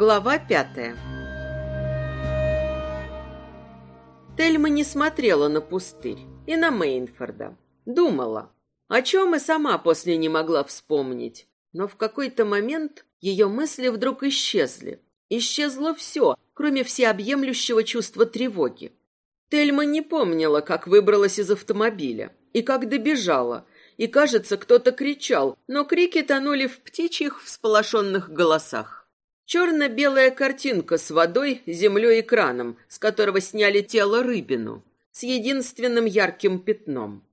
Глава пятая Тельма не смотрела на пустырь и на Мейнфорда. Думала, о чем и сама после не могла вспомнить. Но в какой-то момент ее мысли вдруг исчезли. Исчезло все, кроме всеобъемлющего чувства тревоги. Тельма не помнила, как выбралась из автомобиля и как добежала, и, кажется, кто-то кричал, но крики тонули в птичьих всполошенных голосах. Черно-белая картинка с водой, землей и краном, с которого сняли тело рыбину, с единственным ярким пятном.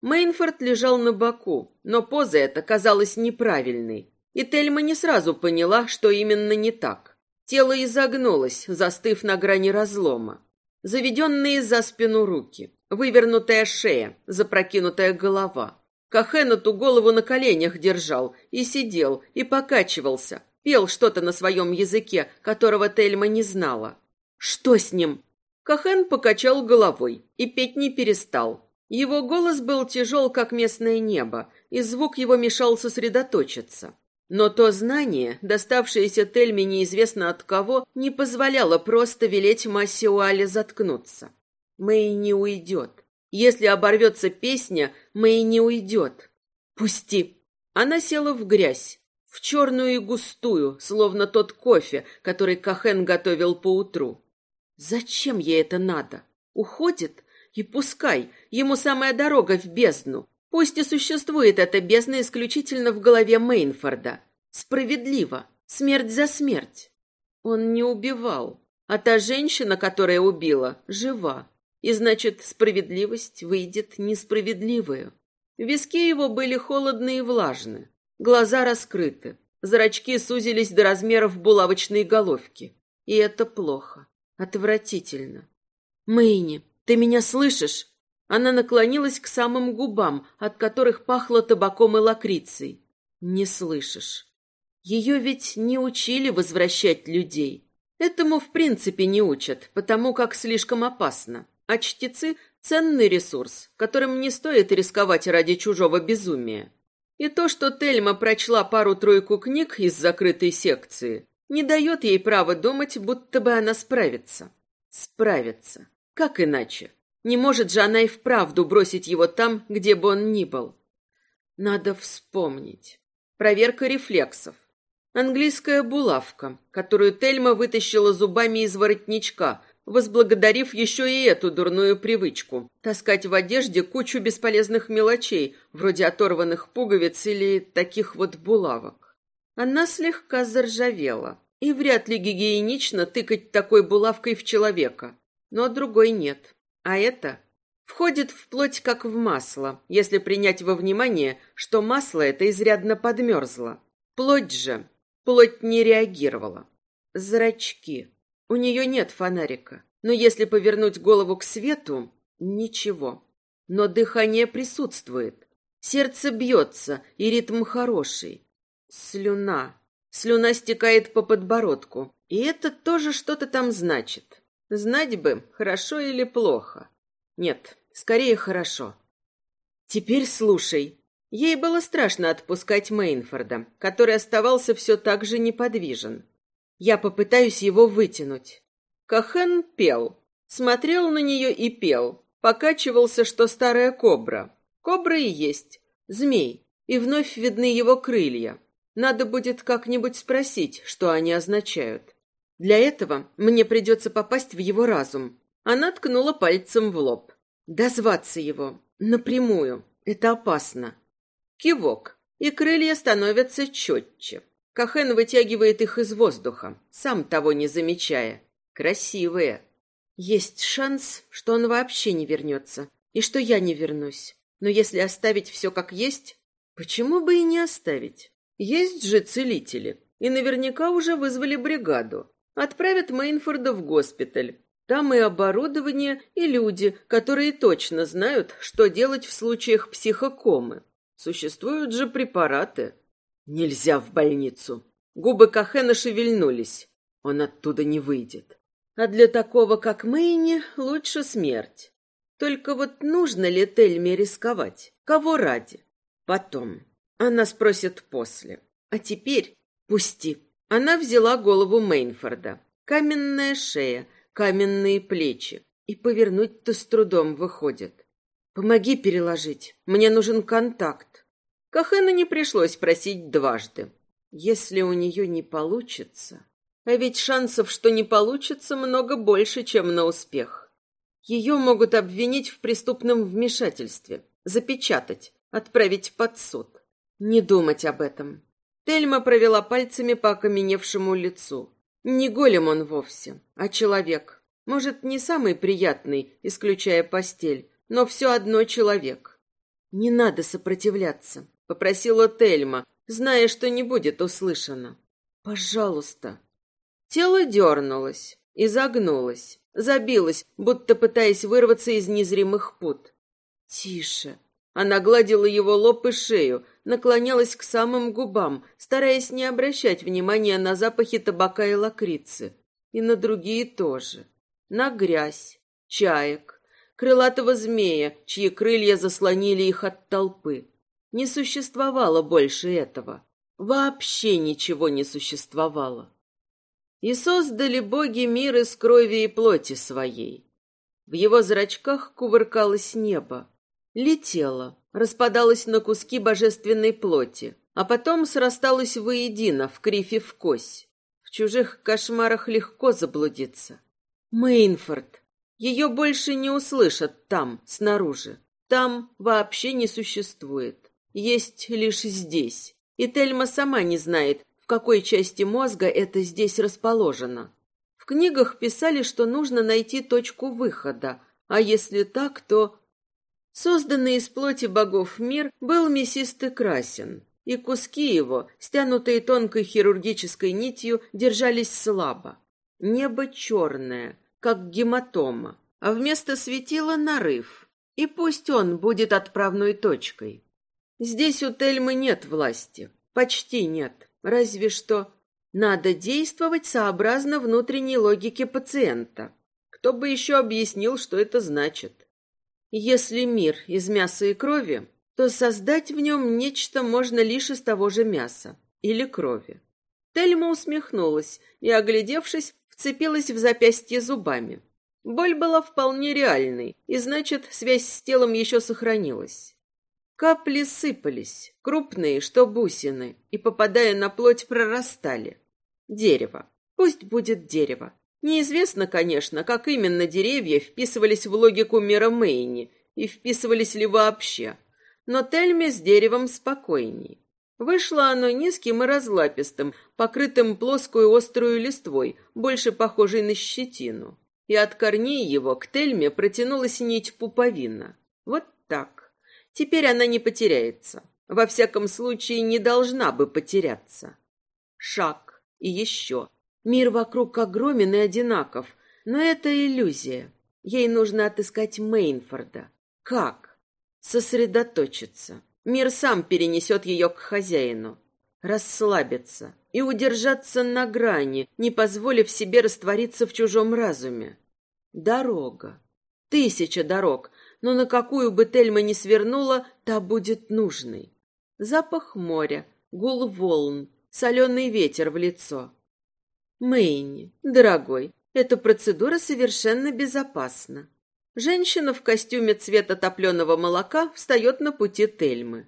Мейнфорд лежал на боку, но поза эта казалась неправильной, и Тельма не сразу поняла, что именно не так. Тело изогнулось, застыв на грани разлома. Заведенные за спину руки, вывернутая шея, запрокинутая голова. Кахен эту голову на коленях держал и сидел, и покачивался, Пел что-то на своем языке, которого Тельма не знала. «Что с ним?» Кахен покачал головой и петь не перестал. Его голос был тяжел, как местное небо, и звук его мешал сосредоточиться. Но то знание, доставшееся Тельме неизвестно от кого, не позволяло просто велеть Массиуале заткнуться. Мэй не уйдет. Если оборвется песня, Мэй не уйдет. Пусти. Она села в грязь, в черную и густую, словно тот кофе, который Кахен готовил поутру. Зачем ей это надо? Уходит? И пускай, ему самая дорога в бездну. Пусть и существует эта бездна исключительно в голове Мейнфорда. Справедливо. Смерть за смерть. Он не убивал. А та женщина, которая убила, жива. И значит, справедливость выйдет несправедливую. Виски его были холодные и влажные. Глаза раскрыты, зрачки сузились до размеров булавочной головки. И это плохо, отвратительно. «Мэйни, ты меня слышишь?» Она наклонилась к самым губам, от которых пахло табаком и лакрицей. «Не слышишь. Ее ведь не учили возвращать людей. Этому в принципе не учат, потому как слишком опасно. А чтецы — ценный ресурс, которым не стоит рисковать ради чужого безумия. И то, что Тельма прочла пару-тройку книг из закрытой секции, не дает ей права думать, будто бы она справится. Справится. Как иначе? Не может же она и вправду бросить его там, где бы он ни был. Надо вспомнить. Проверка рефлексов. Английская булавка, которую Тельма вытащила зубами из воротничка, возблагодарив еще и эту дурную привычку – таскать в одежде кучу бесполезных мелочей, вроде оторванных пуговиц или таких вот булавок. Она слегка заржавела, и вряд ли гигиенично тыкать такой булавкой в человека, но другой нет. А это входит в плоть как в масло, если принять во внимание, что масло это изрядно подмерзло. Плоть же, плоть не реагировала. Зрачки. У нее нет фонарика, но если повернуть голову к свету, ничего. Но дыхание присутствует. Сердце бьется, и ритм хороший. Слюна. Слюна стекает по подбородку. И это тоже что-то там значит. Знать бы, хорошо или плохо. Нет, скорее хорошо. Теперь слушай. Ей было страшно отпускать Мейнфорда, который оставался все так же неподвижен. Я попытаюсь его вытянуть. Кахен пел. Смотрел на нее и пел. Покачивался, что старая кобра. Кобра и есть. Змей. И вновь видны его крылья. Надо будет как-нибудь спросить, что они означают. Для этого мне придется попасть в его разум. Она ткнула пальцем в лоб. Дозваться его. Напрямую. Это опасно. Кивок. И крылья становятся четче. Кахен вытягивает их из воздуха, сам того не замечая. Красивые. Есть шанс, что он вообще не вернется, и что я не вернусь. Но если оставить все как есть, почему бы и не оставить? Есть же целители, и наверняка уже вызвали бригаду. Отправят Мейнфорда в госпиталь. Там и оборудование, и люди, которые точно знают, что делать в случаях психокомы. Существуют же препараты. Нельзя в больницу. Губы Кахена шевельнулись. Он оттуда не выйдет. А для такого, как Мэйни, лучше смерть. Только вот нужно ли Тельме рисковать? Кого ради? Потом. Она спросит после. А теперь пусти. Она взяла голову Мейнфорда. Каменная шея, каменные плечи. И повернуть-то с трудом выходит. «Помоги переложить. Мне нужен контакт». Кахена не пришлось просить дважды. Если у нее не получится... А ведь шансов, что не получится, много больше, чем на успех. Ее могут обвинить в преступном вмешательстве, запечатать, отправить под суд. Не думать об этом. Тельма провела пальцами по окаменевшему лицу. Не голем он вовсе, а человек. Может, не самый приятный, исключая постель, но все одно человек. «Не надо сопротивляться», — попросила Тельма, зная, что не будет услышано. «Пожалуйста». Тело дернулось, изогнулось, забилось, будто пытаясь вырваться из незримых пут. «Тише». Она гладила его лоб и шею, наклонялась к самым губам, стараясь не обращать внимания на запахи табака и лакрицы. И на другие тоже. На грязь, чаек, крылатого змея, чьи крылья заслонили их от толпы. Не существовало больше этого. Вообще ничего не существовало. И создали боги мир из крови и плоти своей. В его зрачках кувыркалось небо. Летело, распадалось на куски божественной плоти, а потом срасталось воедино, в крифе в кось. В чужих кошмарах легко заблудиться. Мейнфорд. Ее больше не услышат там, снаружи. Там вообще не существует. Есть лишь здесь. И Тельма сама не знает, в какой части мозга это здесь расположено. В книгах писали, что нужно найти точку выхода, а если так, то... Созданный из плоти богов мир был мясисто красен, и куски его, стянутые тонкой хирургической нитью, держались слабо. Небо черное, как гематома, а вместо светила нарыв. И пусть он будет отправной точкой. Здесь у Тельмы нет власти, почти нет, разве что надо действовать сообразно внутренней логике пациента. Кто бы еще объяснил, что это значит? Если мир из мяса и крови, то создать в нем нечто можно лишь из того же мяса или крови. Тельма усмехнулась и, оглядевшись, вцепилась в запястье зубами. Боль была вполне реальной, и значит, связь с телом еще сохранилась. Капли сыпались, крупные, что бусины, и, попадая на плоть, прорастали. Дерево. Пусть будет дерево. Неизвестно, конечно, как именно деревья вписывались в логику мира Мэйни и вписывались ли вообще. Но Тельме с деревом спокойней. Вышло оно низким и разлапистым, покрытым плоскую острую листвой, больше похожей на щетину. И от корней его к Тельме протянулась нить пуповина. Вот так. Теперь она не потеряется. Во всяком случае, не должна бы потеряться. Шаг. И еще. Мир вокруг огромен и одинаков. Но это иллюзия. Ей нужно отыскать Мейнфорда. Как? Сосредоточиться. Мир сам перенесет ее к хозяину. Расслабиться и удержаться на грани, не позволив себе раствориться в чужом разуме. Дорога. Тысяча дорог, но на какую бы Тельма ни свернула, та будет нужной. Запах моря, гул волн, соленый ветер в лицо. Мэйни, дорогой, эта процедура совершенно безопасна. Женщина в костюме цвета топленого молока встает на пути Тельмы.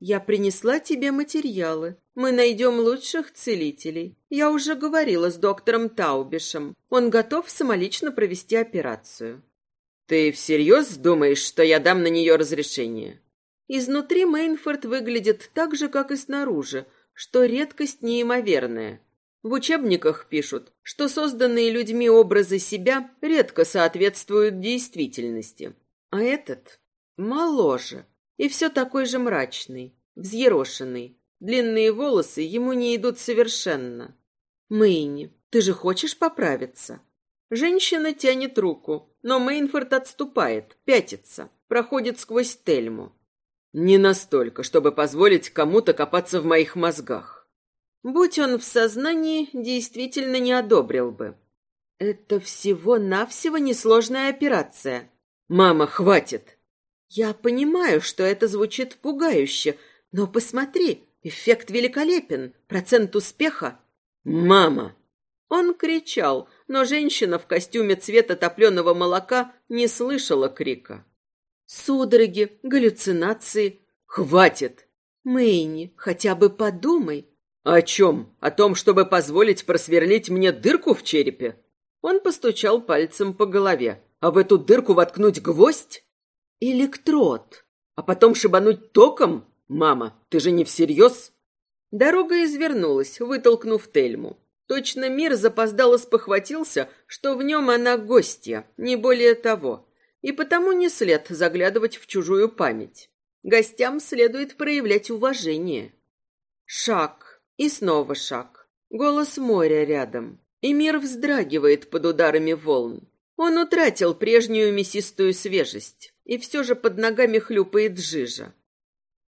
Я принесла тебе материалы. Мы найдем лучших целителей. Я уже говорила с доктором Таубишем. Он готов самолично провести операцию. Ты всерьез думаешь, что я дам на нее разрешение? Изнутри Мейнфорд выглядит так же, как и снаружи, что редкость неимоверная. В учебниках пишут, что созданные людьми образы себя редко соответствуют действительности. А этот моложе и все такой же мрачный, взъерошенный. Длинные волосы ему не идут совершенно. Мэйни, ты же хочешь поправиться? Женщина тянет руку, но Мейнфорд отступает, пятится, проходит сквозь Тельму. Не настолько, чтобы позволить кому-то копаться в моих мозгах. Будь он в сознании, действительно не одобрил бы. Это всего-навсего несложная операция. Мама, хватит. Я понимаю, что это звучит пугающе, но посмотри, эффект великолепен, процент успеха. «Мама!» Он кричал, но женщина в костюме цвета топленого молока не слышала крика. Судороги, галлюцинации. Хватит! Мэйни, хотя бы подумай. О чем? О том, чтобы позволить просверлить мне дырку в черепе? Он постучал пальцем по голове. А в эту дырку воткнуть гвоздь? Электрод. А потом шибануть током? Мама, ты же не всерьез? Дорога извернулась, вытолкнув Тельму. Точно мир запоздало спохватился, что в нем она гостья, не более того. И потому не след заглядывать в чужую память. Гостям следует проявлять уважение. Шаг. И снова шаг. Голос моря рядом. И мир вздрагивает под ударами волн. Он утратил прежнюю мясистую свежесть, и все же под ногами хлюпает жижа.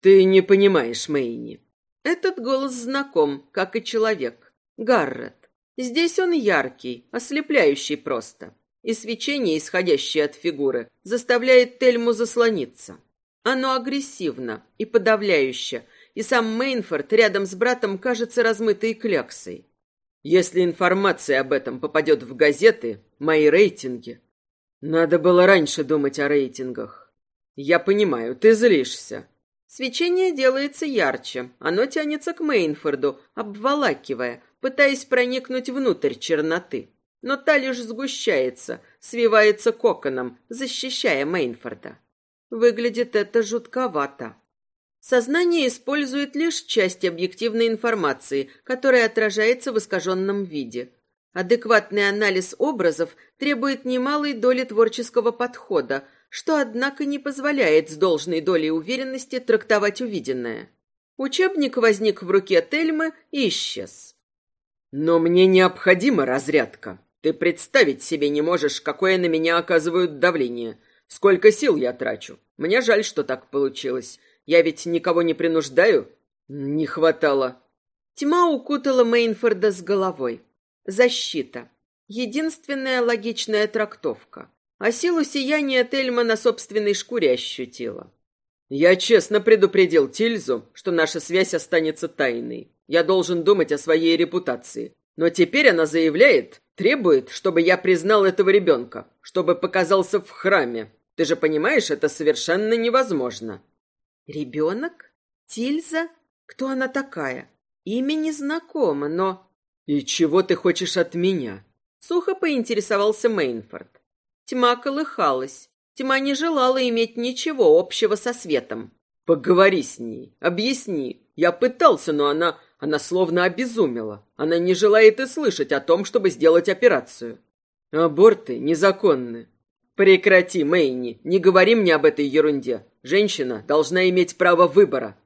«Ты не понимаешь, Мэйни». Этот голос знаком, как и человек. Гаррет. Здесь он яркий, ослепляющий просто. И свечение, исходящее от фигуры, заставляет Тельму заслониться. Оно агрессивно и подавляюще, и сам Мейнфорд рядом с братом кажется размытой кляксой. Если информация об этом попадет в газеты, мои рейтинги... Надо было раньше думать о рейтингах. Я понимаю, ты злишься. Свечение делается ярче. Оно тянется к Мейнфорду, обволакивая, пытаясь проникнуть внутрь черноты. Но та лишь сгущается, свивается коконом, защищая Мейнфорда. Выглядит это жутковато. Сознание использует лишь часть объективной информации, которая отражается в искаженном виде. Адекватный анализ образов требует немалой доли творческого подхода, что, однако, не позволяет с должной долей уверенности трактовать увиденное. Учебник возник в руке Тельмы и исчез. Но мне необходима разрядка. Ты представить себе не можешь, какое на меня оказывают давление. Сколько сил я трачу. Мне жаль, что так получилось. Я ведь никого не принуждаю. Не хватало. Тьма укутала Мейнфорда с головой. Защита. Единственная логичная трактовка. А силу сияния Тельма на собственной шкуре ощутила. Я честно предупредил Тильзу, что наша связь останется тайной. Я должен думать о своей репутации. Но теперь она заявляет, требует, чтобы я признал этого ребенка, чтобы показался в храме. Ты же понимаешь, это совершенно невозможно. Ребенок? Тильза? Кто она такая? Имя незнакомо, но... И чего ты хочешь от меня? Сухо поинтересовался Мейнфорд. Тьма колыхалась. Тьма не желала иметь ничего общего со светом. Поговори с ней, объясни. Я пытался, но она она словно обезумела. Она не желает и слышать о том, чтобы сделать операцию. Аборты незаконны. Прекрати, Мэйни, не говори мне об этой ерунде. Женщина должна иметь право выбора.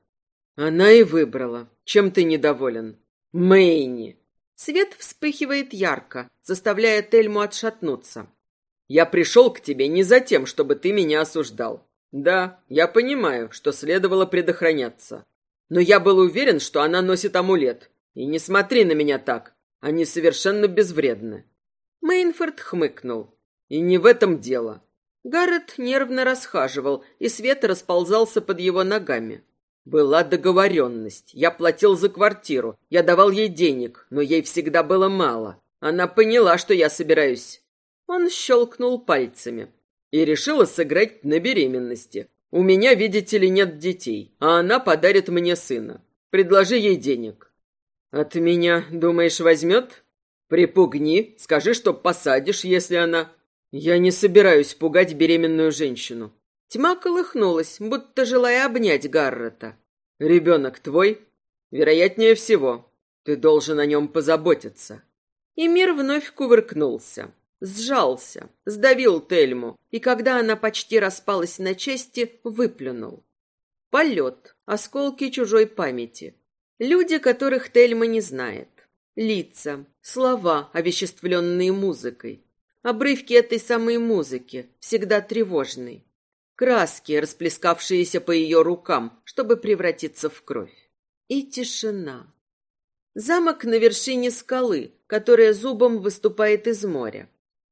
Она и выбрала. Чем ты недоволен? Мэйни. Свет вспыхивает ярко, заставляя Тельму отшатнуться. Я пришел к тебе не за тем, чтобы ты меня осуждал. Да, я понимаю, что следовало предохраняться. Но я был уверен, что она носит амулет. И не смотри на меня так. Они совершенно безвредны. Мейнфорд хмыкнул. И не в этом дело. Гаррет нервно расхаживал, и свет расползался под его ногами. Была договоренность. Я платил за квартиру. Я давал ей денег, но ей всегда было мало. Она поняла, что я собираюсь. Он щелкнул пальцами. И решила сыграть на беременности. У меня, видите ли, нет детей, а она подарит мне сына. Предложи ей денег. От меня, думаешь, возьмет? Припугни, скажи, что посадишь, если она... Я не собираюсь пугать беременную женщину. Тьма колыхнулась, будто желая обнять Гаррета. Ребенок твой? Вероятнее всего. Ты должен о нем позаботиться. И мир вновь кувыркнулся сжался, сдавил Тельму, и когда она почти распалась на части, выплюнул. Полет, осколки чужой памяти. Люди, которых Тельма не знает. Лица, слова, овеществленные музыкой. Обрывки этой самой музыки, всегда тревожной. Краски, расплескавшиеся по ее рукам, чтобы превратиться в кровь. И тишина. Замок на вершине скалы, которая зубом выступает из моря.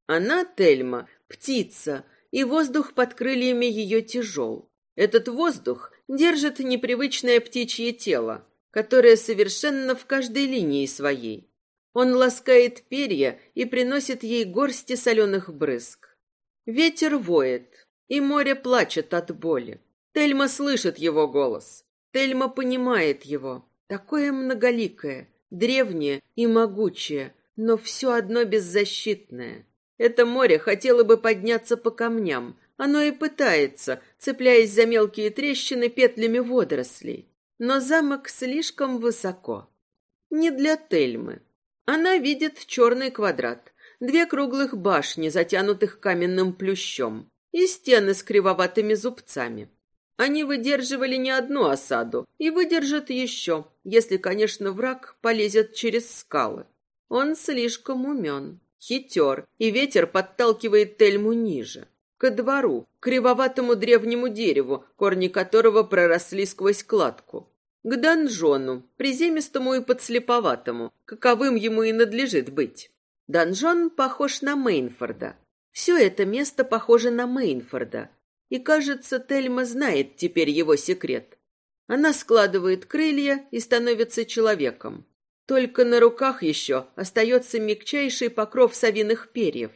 Она, Тельма, птица, и воздух под крыльями ее тяжел. Этот воздух держит непривычное птичье тело, которое совершенно в каждой линии своей. Он ласкает перья и приносит ей горсти соленых брызг. Ветер воет, и море плачет от боли. Тельма слышит его голос. Тельма понимает его. Такое многоликое, древнее и могучее, но все одно беззащитное. Это море хотело бы подняться по камням. Оно и пытается, цепляясь за мелкие трещины петлями водорослей. Но замок слишком высоко. Не для Тельмы. Она видит черный квадрат, две круглых башни, затянутых каменным плющом, и стены с кривоватыми зубцами. Они выдерживали не одну осаду и выдержат еще, если, конечно, враг полезет через скалы. Он слишком умен, хитер, и ветер подталкивает Тельму ниже, ко двору, к кривоватому древнему дереву, корни которого проросли сквозь кладку, к донжону, приземистому и подслеповатому, каковым ему и надлежит быть. Донжон похож на Мейнфорда. Все это место похоже на Мейнфорда, и, кажется, Тельма знает теперь его секрет. Она складывает крылья и становится человеком. Только на руках еще остается мягчайший покров совиных перьев.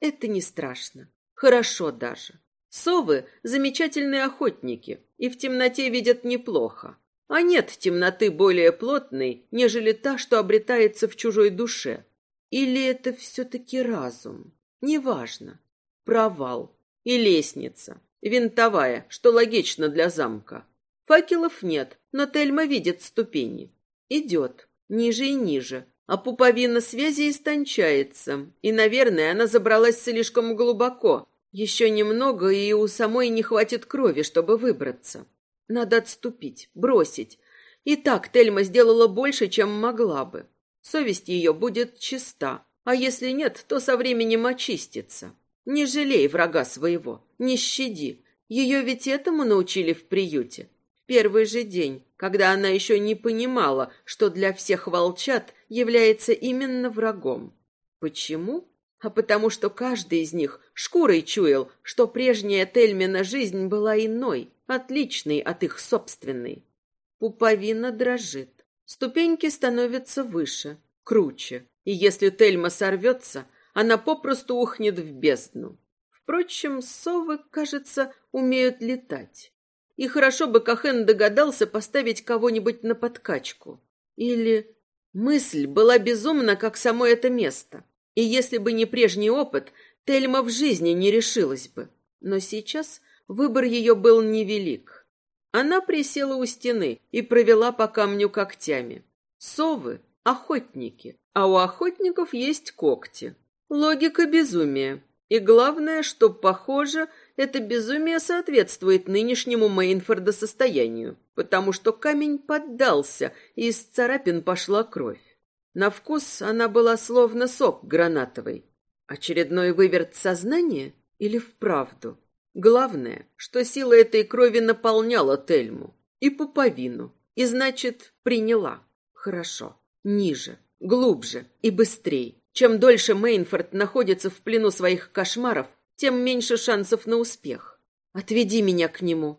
Это не страшно. Хорошо даже. Совы – замечательные охотники, и в темноте видят неплохо. А нет темноты более плотной, нежели та, что обретается в чужой душе. Или это все-таки разум? Неважно. Провал. И лестница. Винтовая, что логично для замка. Факелов нет, но Тельма видит ступени. Идет, ниже и ниже, а пуповина связи истончается, и, наверное, она забралась слишком глубоко. Еще немного, и у самой не хватит крови, чтобы выбраться. Надо отступить, бросить. И так Тельма сделала больше, чем могла бы. Совесть ее будет чиста, а если нет, то со временем очистится. Не жалей врага своего, не щади. Ее ведь этому научили в приюте. Первый же день, когда она еще не понимала, что для всех волчат является именно врагом. Почему? А потому что каждый из них шкурой чуял, что прежняя Тельмина жизнь была иной, отличной от их собственной. Пуповина дрожит. Ступеньки становятся выше, круче. И если Тельма сорвется, она попросту ухнет в бездну. Впрочем, совы, кажется, умеют летать. И хорошо бы Кахен догадался поставить кого-нибудь на подкачку. Или... Мысль была безумна, как само это место. И если бы не прежний опыт, Тельма в жизни не решилась бы. Но сейчас выбор ее был невелик. Она присела у стены и провела по камню когтями. Совы — охотники, а у охотников есть когти. Логика безумия. И главное, что, похоже, это безумие соответствует нынешнему Мейнфорда состоянию, потому что камень поддался, и из царапин пошла кровь. На вкус она была словно сок гранатовый. Очередной выверт сознания или вправду? Главное, что сила этой крови наполняла Тельму и пуповину, и, значит, приняла. Хорошо. Ниже, глубже и быстрее. Чем дольше Мейнфорд находится в плену своих кошмаров, тем меньше шансов на успех. Отведи меня к нему.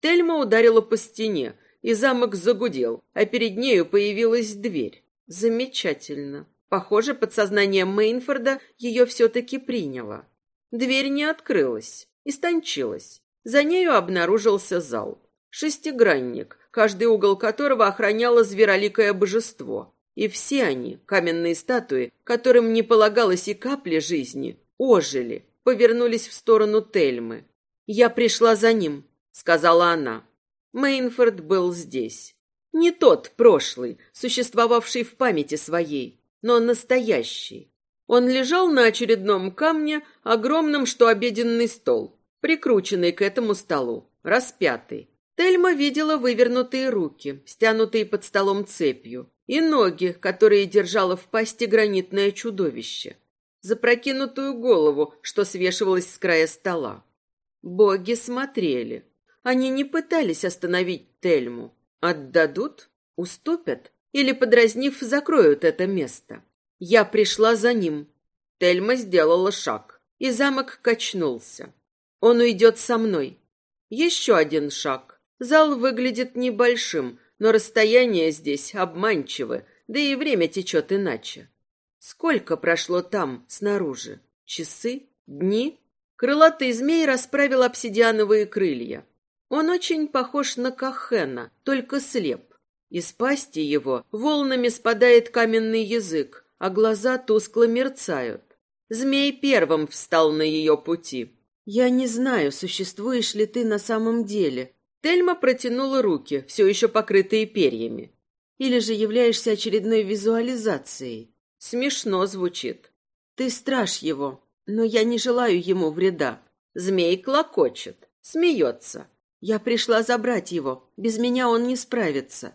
Тельма ударила по стене, и замок загудел, а перед нею появилась дверь. Замечательно. Похоже, подсознание Мейнфорда ее все-таки приняло. Дверь не открылась, истончилась. За нею обнаружился зал. Шестигранник, каждый угол которого охраняло звероликое божество. И все они, каменные статуи, которым не полагалось и капли жизни, ожили, повернулись в сторону Тельмы. «Я пришла за ним», — сказала она. Мейнфорд был здесь. Не тот прошлый, существовавший в памяти своей, но настоящий. Он лежал на очередном камне, огромном, что обеденный стол, прикрученный к этому столу, распятый. Тельма видела вывернутые руки, стянутые под столом цепью, и ноги, которые держало в пасти гранитное чудовище, запрокинутую голову, что свешивалась с края стола. Боги смотрели. Они не пытались остановить Тельму. Отдадут? Уступят? Или, подразнив, закроют это место? Я пришла за ним. Тельма сделала шаг, и замок качнулся. Он уйдет со мной. Еще один шаг. Зал выглядит небольшим, но расстояние здесь обманчиво, да и время течет иначе. Сколько прошло там, снаружи? Часы? Дни? Крылатый змей расправил обсидиановые крылья. Он очень похож на Кахена, только слеп. Из пасти его волнами спадает каменный язык, а глаза тускло мерцают. Змей первым встал на ее пути. «Я не знаю, существуешь ли ты на самом деле». Тельма протянула руки, все еще покрытые перьями. «Или же являешься очередной визуализацией». Смешно звучит. «Ты страж его, но я не желаю ему вреда». Змей клокочет, смеется. «Я пришла забрать его. Без меня он не справится».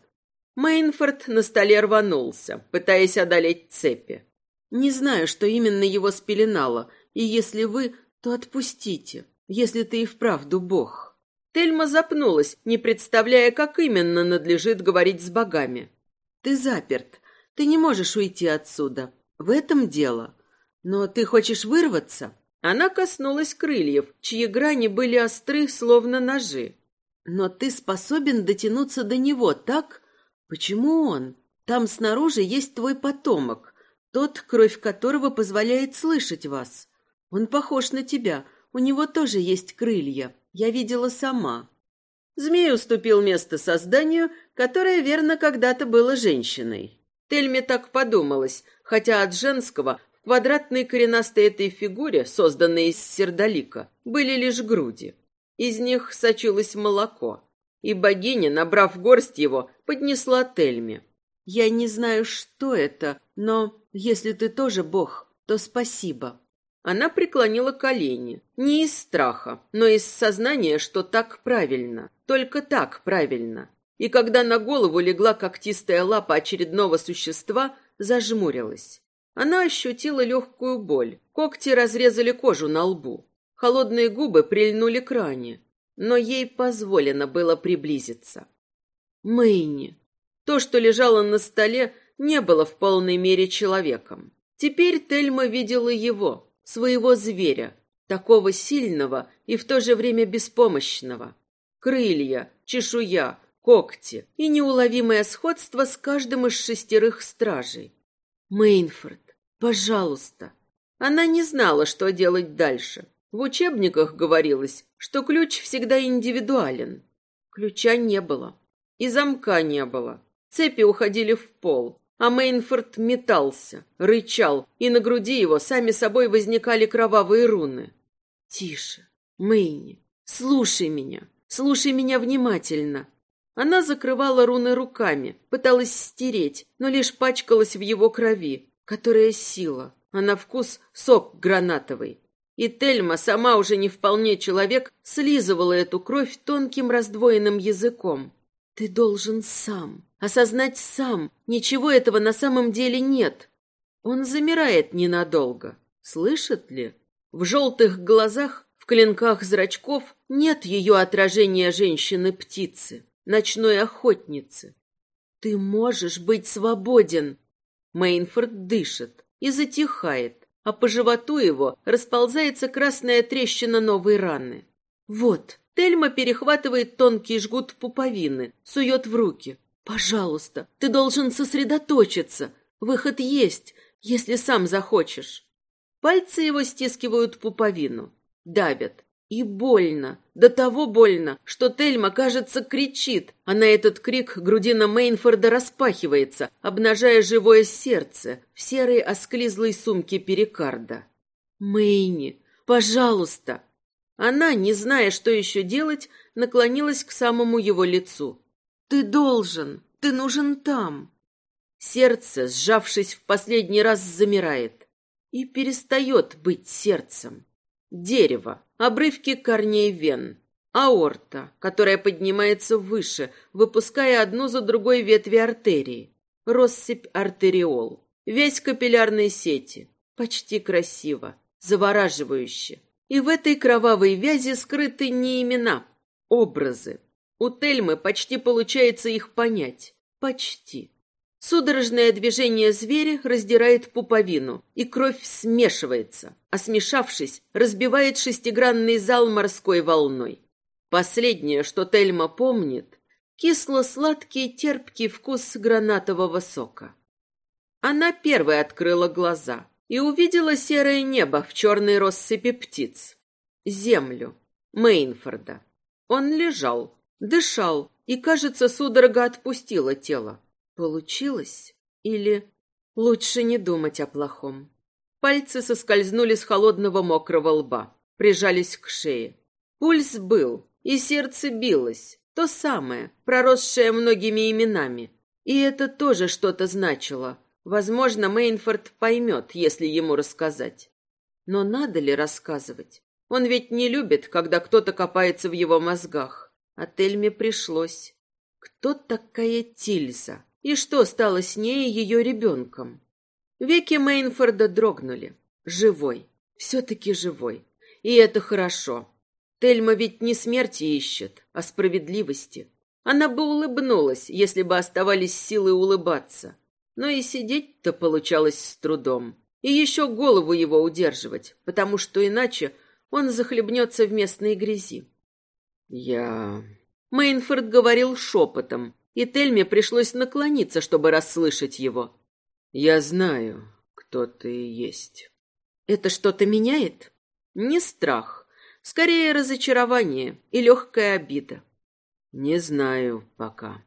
Мейнфорд на столе рванулся, пытаясь одолеть цепи. «Не знаю, что именно его спеленало, и если вы, то отпустите, если ты и вправду бог». Тельма запнулась, не представляя, как именно надлежит говорить с богами. «Ты заперт. Ты не можешь уйти отсюда. В этом дело. Но ты хочешь вырваться?» Она коснулась крыльев, чьи грани были остры, словно ножи. «Но ты способен дотянуться до него, так? Почему он? Там снаружи есть твой потомок, тот, кровь которого позволяет слышать вас. Он похож на тебя, у него тоже есть крылья. Я видела сама. Змей уступил место созданию, которое, верно, когда-то было женщиной. Тельме так подумалось, хотя от женского в квадратной коренастой этой фигуре, созданной из сердолика, были лишь груди. Из них сочилось молоко, и богиня, набрав горсть его, поднесла Тельме. «Я не знаю, что это, но если ты тоже бог, то спасибо. Она преклонила колени, не из страха, но из сознания, что так правильно, только так правильно. И когда на голову легла когтистая лапа очередного существа, зажмурилась. Она ощутила легкую боль. Когти разрезали кожу на лбу. Холодные губы прильнули к ране, но ей позволено было приблизиться. Мэйни. То, что лежало на столе, не было в полной мере человеком. Теперь Тельма видела его, своего зверя, такого сильного и в то же время беспомощного. Крылья, чешуя, когти и неуловимое сходство с каждым из шестерых стражей. Мейнфорд, пожалуйста. Она не знала, что делать дальше. В учебниках говорилось, что ключ всегда индивидуален. Ключа не было. И замка не было. Цепи уходили в пол а Мейнфорд метался, рычал, и на груди его сами собой возникали кровавые руны. «Тише, Мэйни, слушай меня, слушай меня внимательно». Она закрывала руны руками, пыталась стереть, но лишь пачкалась в его крови, которая сила, а на вкус сок гранатовый. И Тельма, сама уже не вполне человек, слизывала эту кровь тонким раздвоенным языком. «Ты должен сам, осознать сам, ничего этого на самом деле нет. Он замирает ненадолго. Слышит ли? В желтых глазах, в клинках зрачков нет ее отражения женщины-птицы, ночной охотницы. Ты можешь быть свободен. Мейнфорд дышит и затихает, а по животу его расползается красная трещина новой раны. Вот, Тельма перехватывает тонкий жгут пуповины, сует в руки. Пожалуйста, ты должен сосредоточиться. Выход есть, если сам захочешь. Пальцы его стискивают пуповину, давят. И больно, до того больно, что Тельма, кажется, кричит, а на этот крик грудина Мейнфорда распахивается, обнажая живое сердце в серой осклизлой сумке перикарда. «Мэйни, пожалуйста!» Она, не зная, что еще делать, наклонилась к самому его лицу. Ты должен, ты нужен там. Сердце, сжавшись в последний раз, замирает и перестает быть сердцем. Дерево, обрывки корней вен, аорта, которая поднимается выше, выпуская одну за другой ветви артерии, россыпь артериол, весь капиллярной сети, почти красиво, завораживающе. И в этой кровавой вязи скрыты не имена, образы, у Тельмы почти получается их понять. Почти. Судорожное движение зверя раздирает пуповину, и кровь смешивается, а смешавшись, разбивает шестигранный зал морской волной. Последнее, что Тельма помнит, кисло-сладкий терпкий вкус гранатового сока. Она первой открыла глаза и увидела серое небо в черной россыпи птиц. Землю. Мейнфорда. Он лежал, дышал, и, кажется, судорога отпустила тело. Получилось? Или лучше не думать о плохом? Пальцы соскользнули с холодного мокрого лба, прижались к шее. Пульс был, и сердце билось, то самое, проросшее многими именами. И это тоже что-то значило. Возможно, Мейнфорд поймет, если ему рассказать. Но надо ли рассказывать? Он ведь не любит, когда кто-то копается в его мозгах. А Тельме пришлось. Кто такая Тильза? И что стало с ней и ее ребенком? Веки Мейнфорда дрогнули. Живой. Все-таки живой. И это хорошо. Тельма ведь не смерти ищет, а справедливости. Она бы улыбнулась, если бы оставались силы улыбаться. Но и сидеть-то получалось с трудом. И еще голову его удерживать, потому что иначе он захлебнется в местной грязи. «Я...» Мейнфорд говорил шепотом, и Тельме пришлось наклониться, чтобы расслышать его. «Я знаю, кто ты есть». «Это что-то меняет?» «Не страх, скорее разочарование и легкая обида». «Не знаю пока».